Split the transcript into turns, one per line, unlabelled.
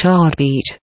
Chartbeat